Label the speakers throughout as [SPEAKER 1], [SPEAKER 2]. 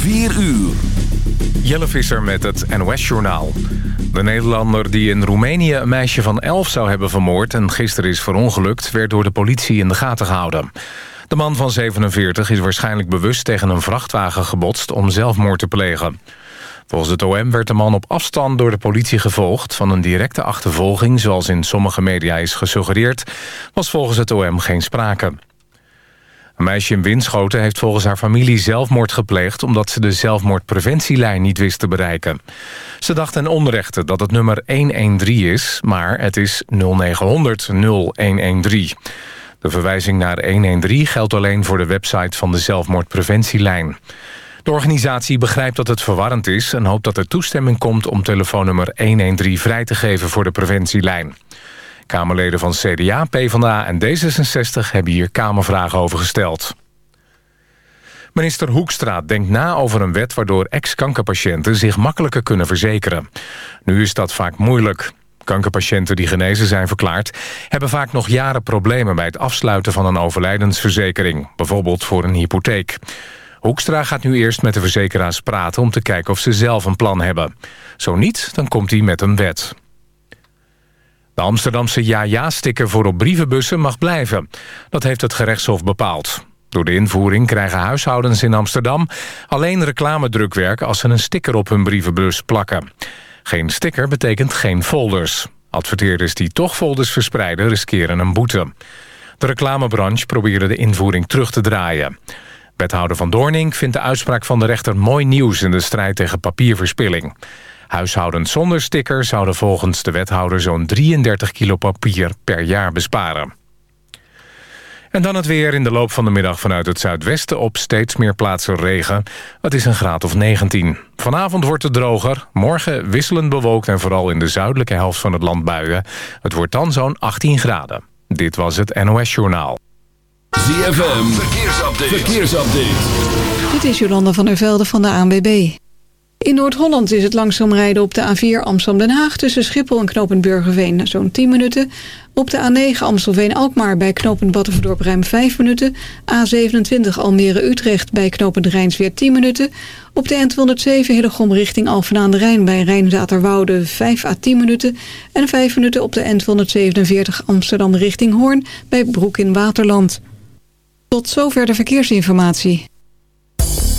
[SPEAKER 1] 4 uur.
[SPEAKER 2] Jelle Visser met het NOS-journaal. De Nederlander die in Roemenië een meisje van 11 zou hebben vermoord... en gisteren is verongelukt, werd door de politie in de gaten gehouden. De man van 47 is waarschijnlijk bewust tegen een vrachtwagen gebotst... om zelfmoord te plegen. Volgens het OM werd de man op afstand door de politie gevolgd. Van een directe achtervolging, zoals in sommige media is gesuggereerd... was volgens het OM geen sprake. Een meisje in Winschoten heeft volgens haar familie zelfmoord gepleegd... omdat ze de zelfmoordpreventielijn niet wist te bereiken. Ze dacht ten onrechte dat het nummer 113 is, maar het is 0900 0113. De verwijzing naar 113 geldt alleen voor de website van de zelfmoordpreventielijn. De organisatie begrijpt dat het verwarrend is... en hoopt dat er toestemming komt om telefoonnummer 113 vrij te geven voor de preventielijn. Kamerleden van CDA, PvdA en D66 hebben hier Kamervragen over gesteld. Minister Hoekstra denkt na over een wet waardoor ex-kankerpatiënten zich makkelijker kunnen verzekeren. Nu is dat vaak moeilijk. Kankerpatiënten die genezen zijn verklaard... hebben vaak nog jaren problemen bij het afsluiten van een overlijdensverzekering. Bijvoorbeeld voor een hypotheek. Hoekstra gaat nu eerst met de verzekeraars praten... om te kijken of ze zelf een plan hebben. Zo niet, dan komt hij met een wet. De Amsterdamse ja-ja-sticker voor op brievenbussen mag blijven. Dat heeft het gerechtshof bepaald. Door de invoering krijgen huishoudens in Amsterdam... alleen reclamedrukwerk als ze een sticker op hun brievenbus plakken. Geen sticker betekent geen folders. Adverteerders die toch folders verspreiden riskeren een boete. De reclamebranche probeerde de invoering terug te draaien. Wethouder Van Doorning vindt de uitspraak van de rechter mooi nieuws... in de strijd tegen papierverspilling. Huishoudens zonder sticker zouden volgens de wethouder... zo'n 33 kilo papier per jaar besparen. En dan het weer in de loop van de middag vanuit het zuidwesten... op steeds meer plaatsen regen. Het is een graad of 19. Vanavond wordt het droger. Morgen wisselend bewolkt en vooral in de zuidelijke helft van het land buien. Het wordt dan zo'n 18 graden. Dit was het NOS Journaal.
[SPEAKER 1] ZFM, verkeersupdate. verkeersupdate.
[SPEAKER 3] Dit is Jolanda van der Velde van de ANWB. In Noord-Holland is het langzaam rijden op de A4 Amsterdam-Den Haag... tussen Schiphol en knooppunt Burgerveen zo'n 10 minuten. Op de A9 Amstelveen-Alkmaar bij knooppunt Battenverdorp ruim 5 minuten. A27 Almere-Utrecht bij knooppunt Rijnsweer 10 minuten. Op de N207 Hillegom richting Alphen aan de Rijn bij Rijnzaterwoude 5 à 10 minuten. En 5 minuten op de N247 Amsterdam richting Hoorn bij Broek in Waterland. Tot zover de verkeersinformatie.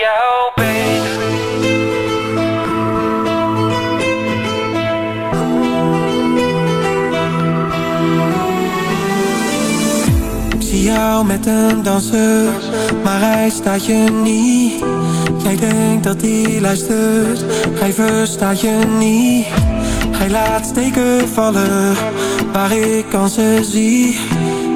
[SPEAKER 4] jou.
[SPEAKER 5] Ik zie jou met een danser, maar hij staat je niet. Jij denkt dat hij luistert, hij verstaat je niet. Hij laat steken vallen, waar ik kansen zie.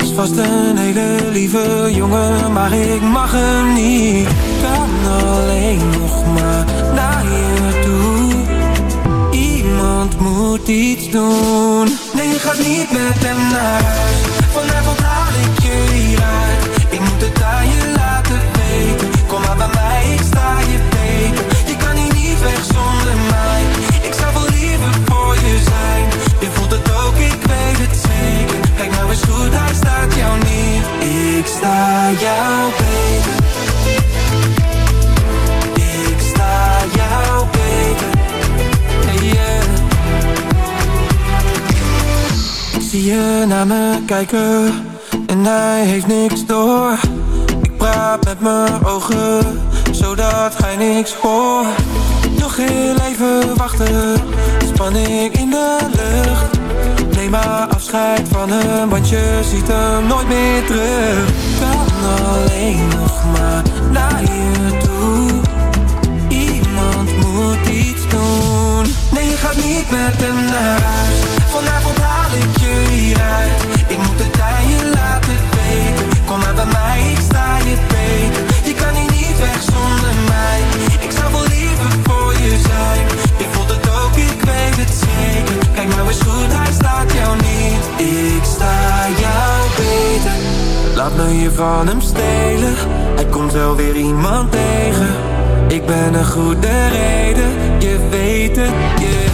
[SPEAKER 5] Is vast een hele lieve jongen, maar ik mag hem niet. Ik kan alleen nog maar naar je toe. Iemand moet iets doen. Nee, je gaat niet met hem naar huis. Vanavond haal ik je hieruit. Ik moet het aan je laten weten. Kom maar bij mij, ik sta je beter. Je kan hier niet weg zonder mij. Ik zou wel liever voor je zijn. Je voelt het ook, ik weet het zeker. Kijk nou eens goed, hij staat jou niet Ik sta jou beter. Naar me kijken en hij heeft niks door. Ik praat met mijn ogen, zodat hij niks hoort. Nog heel even wachten, spanning in de lucht. Neem maar afscheid van hem, want je ziet hem nooit meer terug. Kan alleen nog maar naar je toe. Gaat niet met hem naar huis. Vanavond haal ik je hieruit. Ik moet het aan je laten weten. Kom maar bij mij, ik sta je beter. Je kan hier niet weg zonder mij. Ik zou wel liever voor je zijn. Je voelt het ook, ik weet het zeker. Kijk nou eens goed, hij staat jou niet. Ik sta jou beter. Laat me je van hem stelen. Hij komt wel weer iemand tegen. Ik ben een goede reden, je weet het, yeah.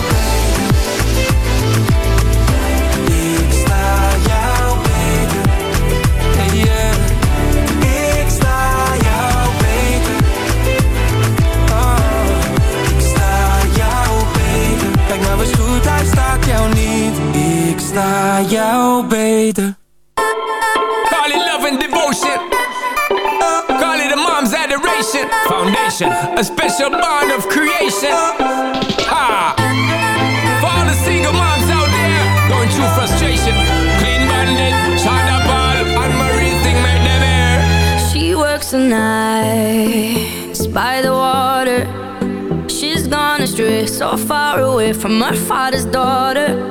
[SPEAKER 5] Ik sta jou beter.
[SPEAKER 6] Call it love and devotion. Call it a mom's adoration. Foundation, a special bond of creation. Ha! For all the single moms out there going through frustration. Clean bandit, China ball, and Marie thing made them air.
[SPEAKER 7] She works the nights by the water. She's gone astray, so far away from her father's daughter.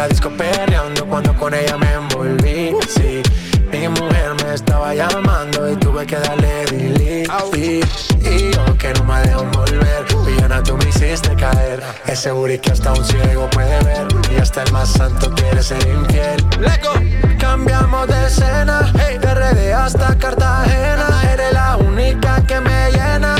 [SPEAKER 8] la
[SPEAKER 9] disco perreando
[SPEAKER 10] cuando con ella me envolví. Sí, mi mujer me estaba llamando y tuve que darle delete. Y yo que no me dejo volver, villana tú me hiciste caer. Es seguro y que hasta un ciego puede ver y hasta el más santo quiere ser infiel. Cambiamos de escena, hey, de RD hasta Cartagena. Eres la única que me llena.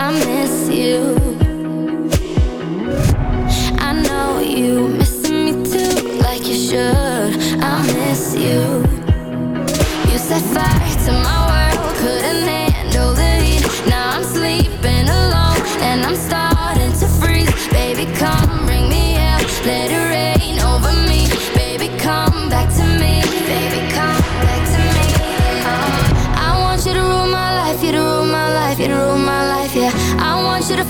[SPEAKER 7] I miss you. I know you missing me too Like you should. I miss you. You set fire to my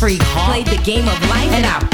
[SPEAKER 11] freak, played the game of life, and I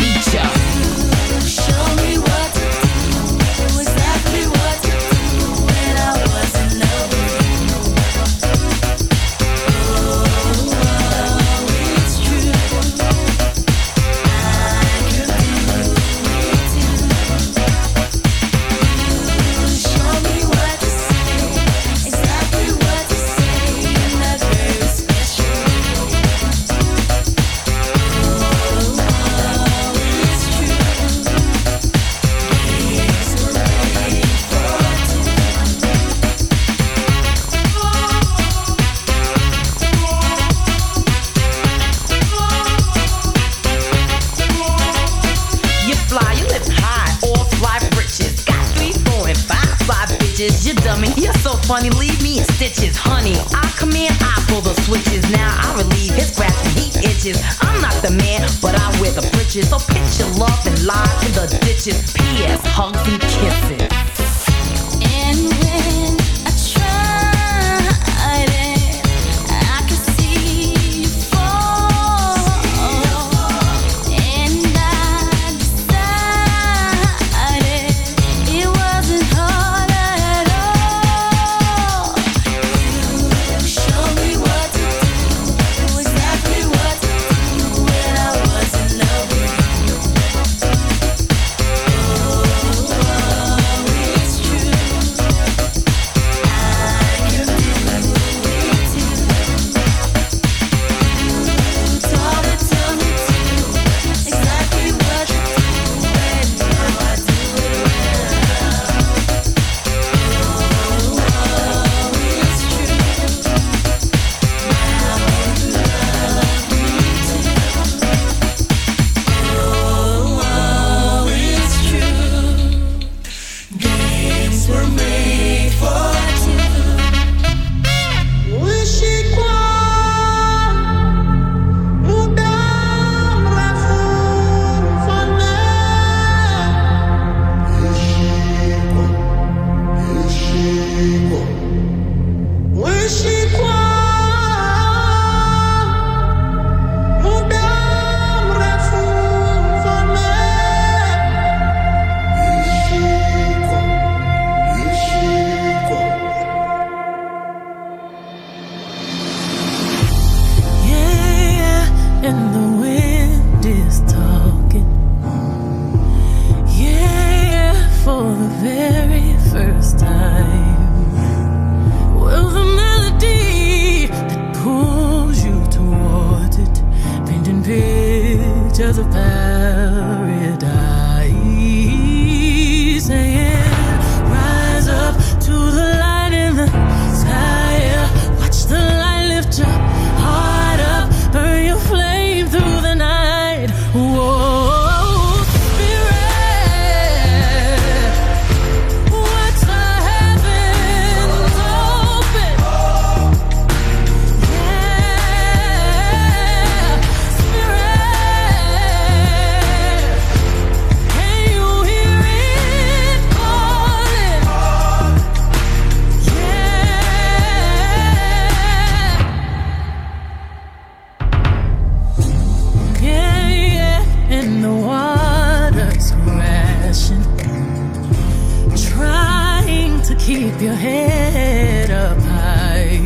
[SPEAKER 11] keep your head up high.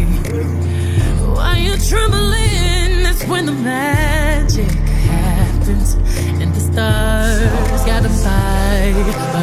[SPEAKER 11] While you're trembling, that's when the magic happens, and the stars gotta fight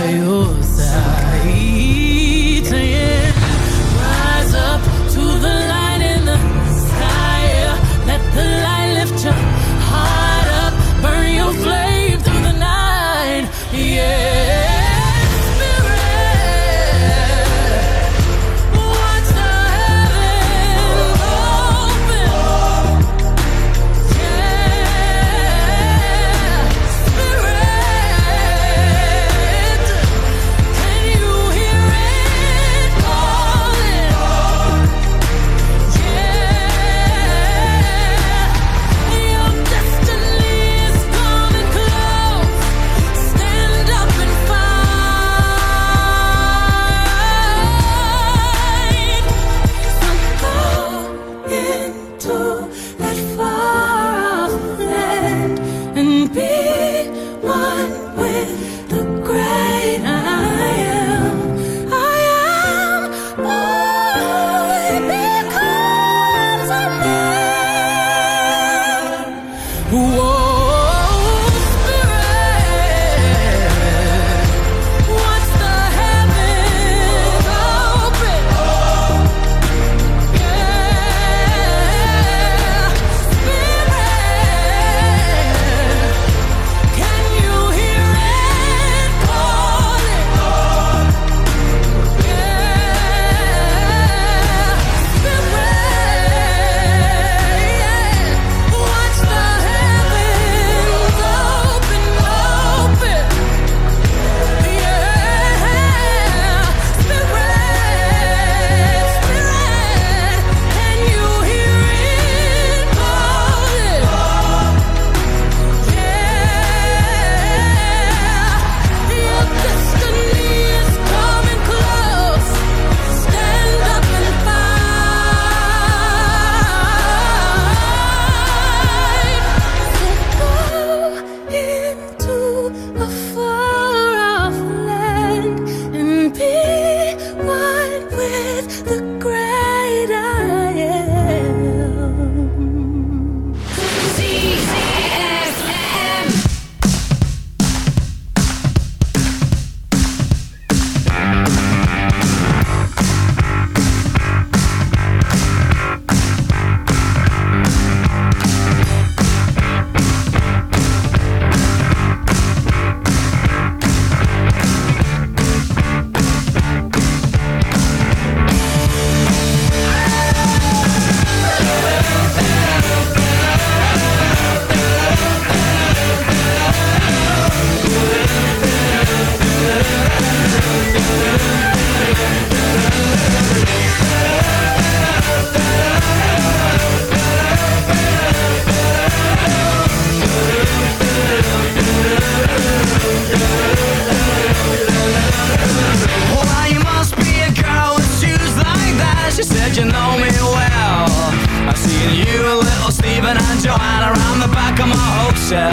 [SPEAKER 12] Joanna around the back of my hotel.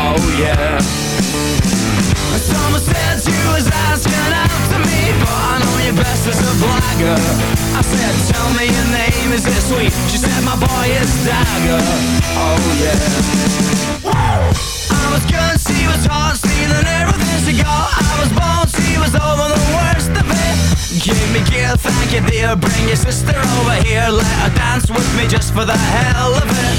[SPEAKER 12] Oh yeah. Someone said you was asking out to me, but I know you best as a blagger. I said, tell me your name, is it sweet? She said, my boy is Dagger. Oh yeah. I was good, she was hot, every this ago I was born, she was over the worst of it. Give me gear, thank you dear Bring your sister over here. Let her dance with me just for the hell of it.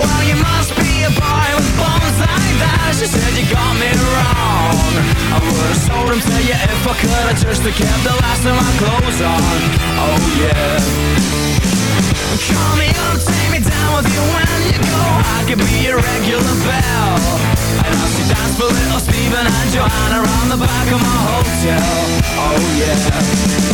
[SPEAKER 12] Well, you must be a boy with boy like that She said you got me wrong.
[SPEAKER 7] I would've sold them to you if I could I just kept the last of my clothes on. Oh yeah. Call me up, take me down with you when you go. I could be your regular bell And I'll see dance for little Steven and Joanna Around the back of my hotel. Oh yeah.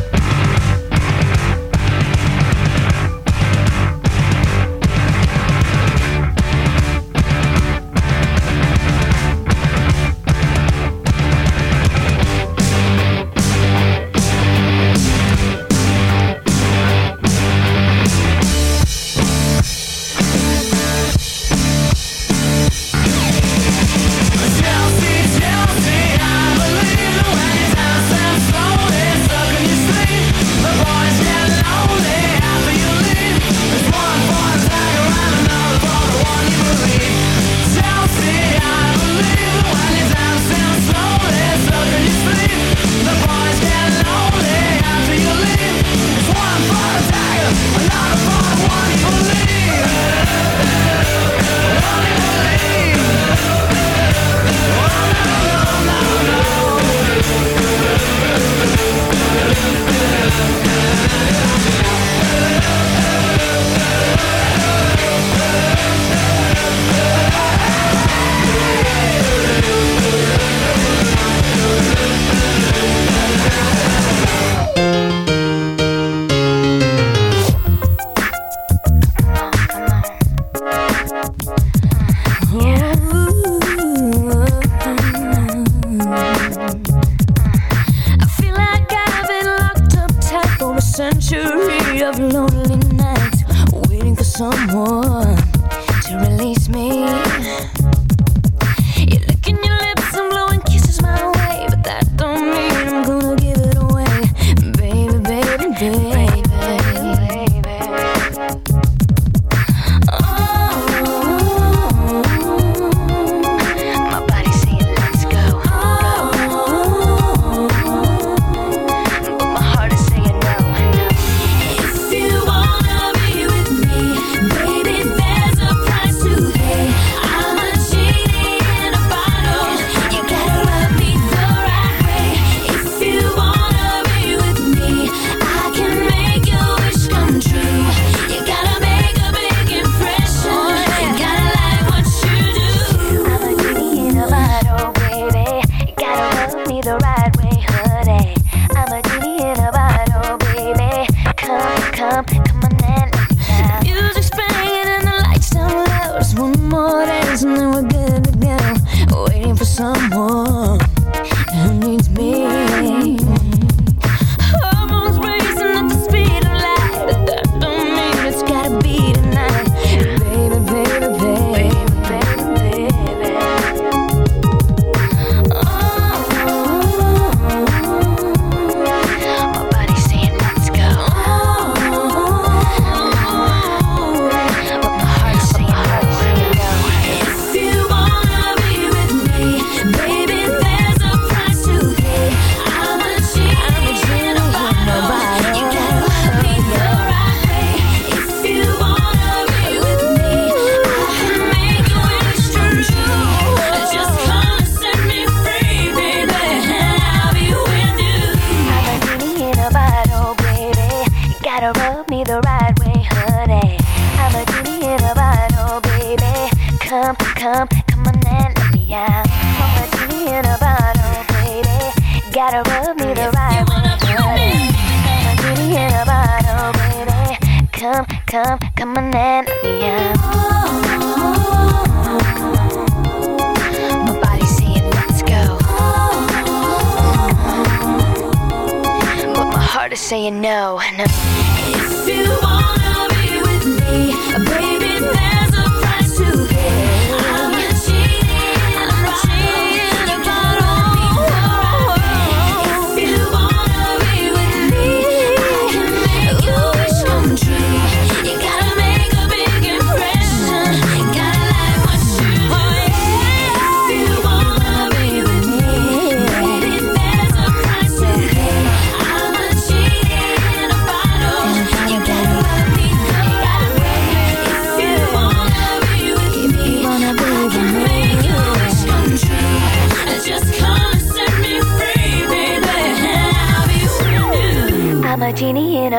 [SPEAKER 7] the right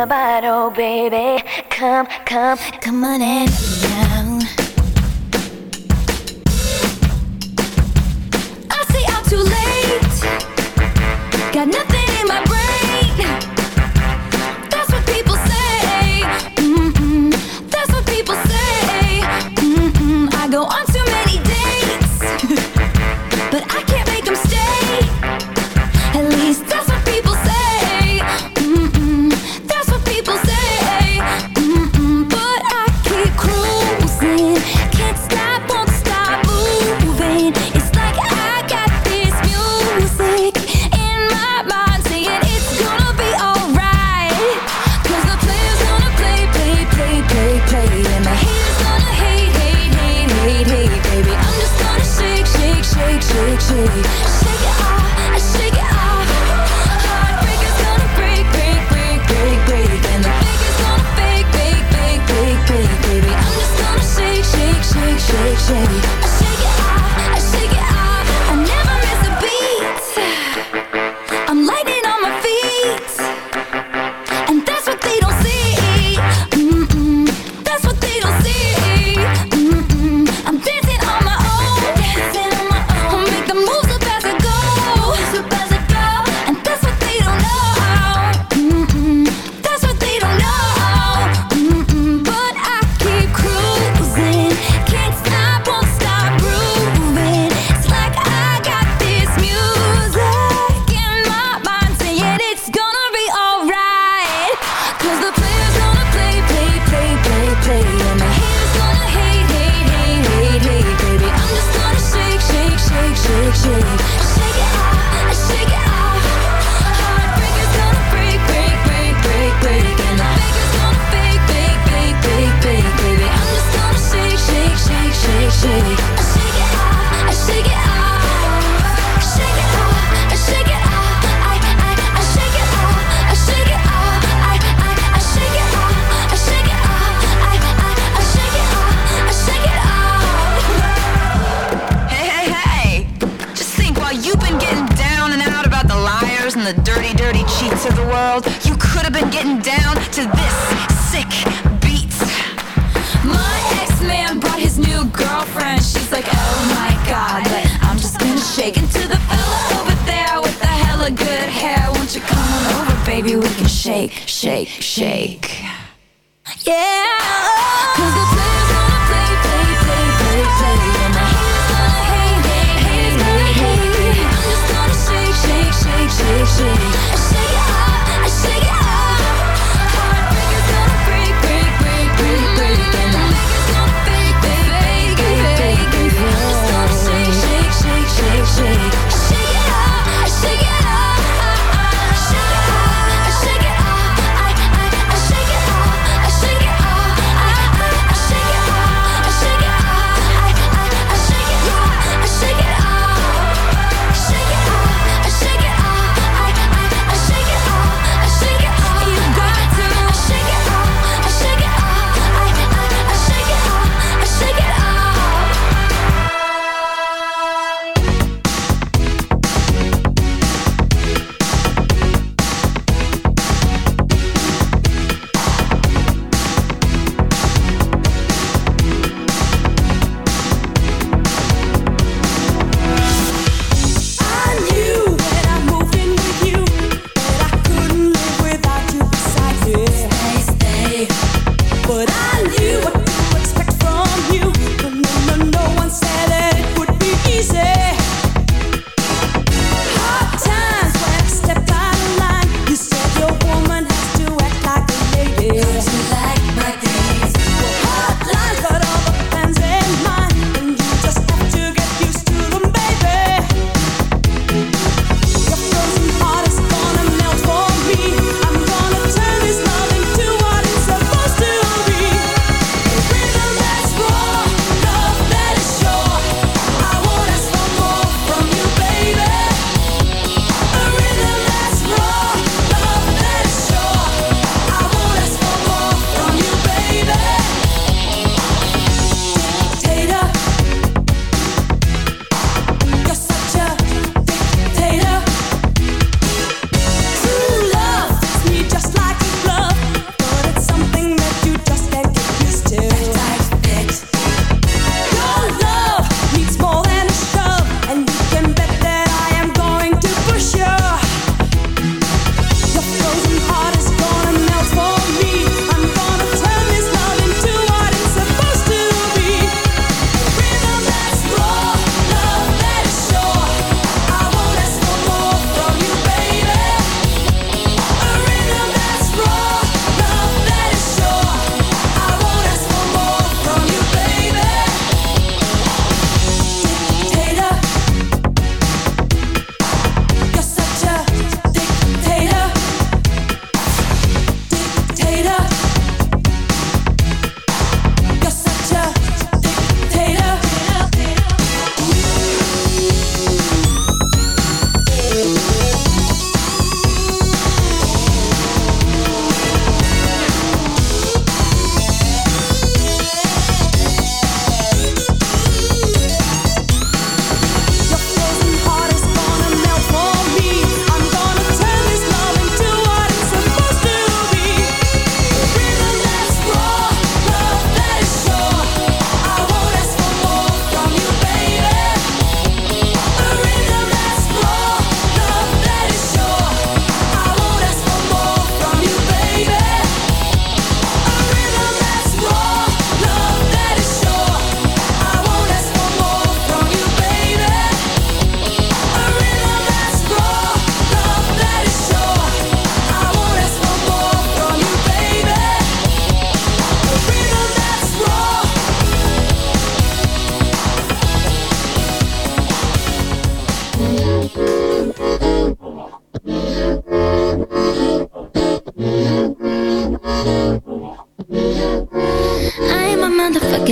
[SPEAKER 7] your
[SPEAKER 13] body, oh baby. Come, come, come on in. Yeah.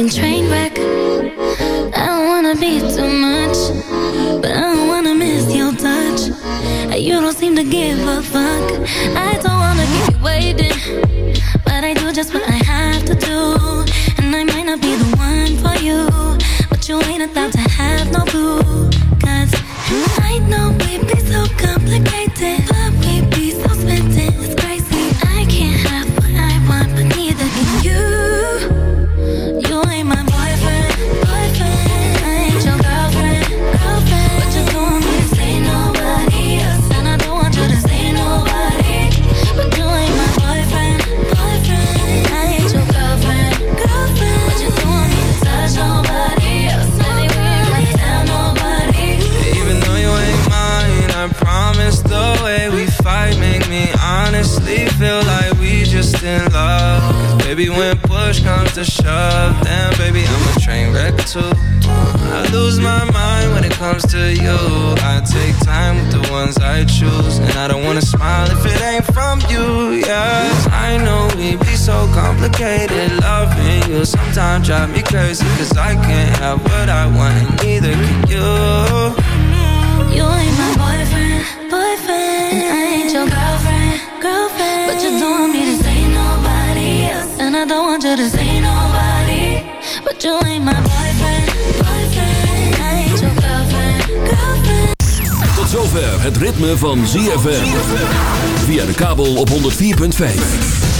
[SPEAKER 13] train wreck. I don't wanna be
[SPEAKER 14] too much, but I don't
[SPEAKER 15] wanna miss your touch. You
[SPEAKER 7] don't seem to give a fuck.
[SPEAKER 16] drive me crazy Cause I can't have what I want and neither can you.
[SPEAKER 7] You ain't my boyfriend, boyfriend. And I ain't your girlfriend, girlfriend. But you don't want me to say nobody else. And I don't want you to say nobody. But you ain't my boyfriend, boyfriend. And I ain't your girlfriend, girlfriend.
[SPEAKER 1] Tot zover het ritme van ZFM Via de kabel op 104.5